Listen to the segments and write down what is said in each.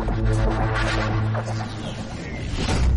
Thank you.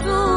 azul